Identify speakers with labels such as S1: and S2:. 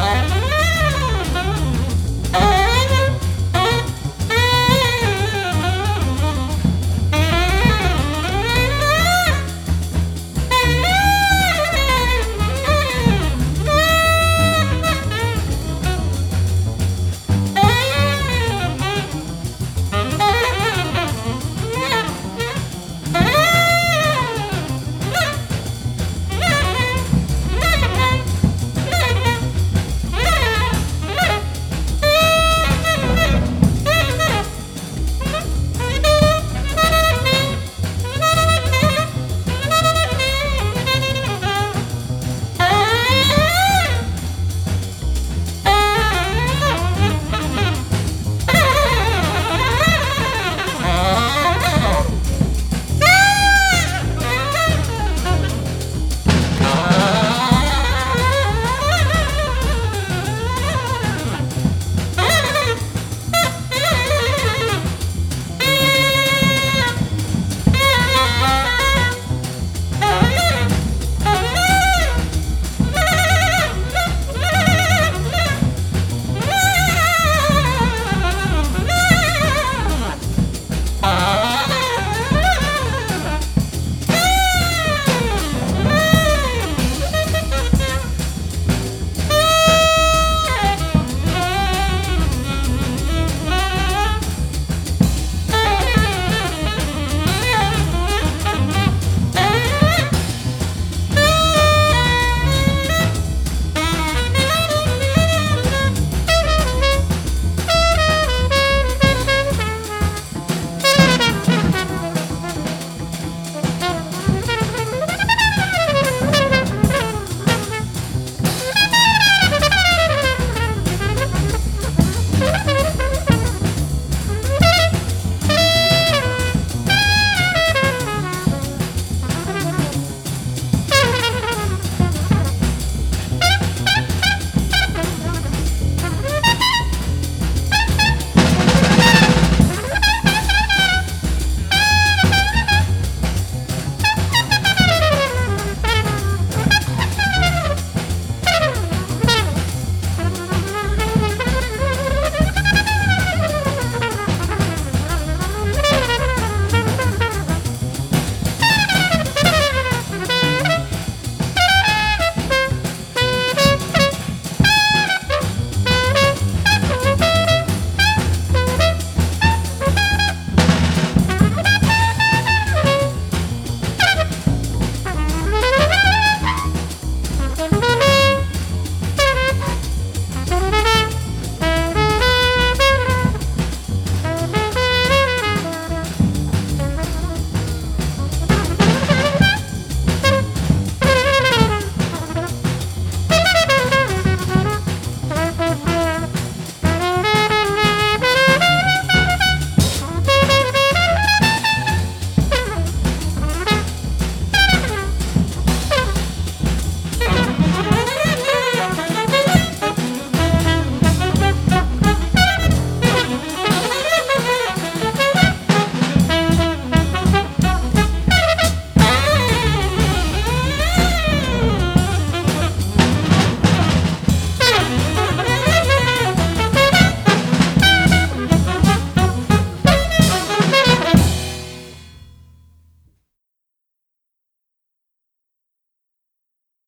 S1: Bye.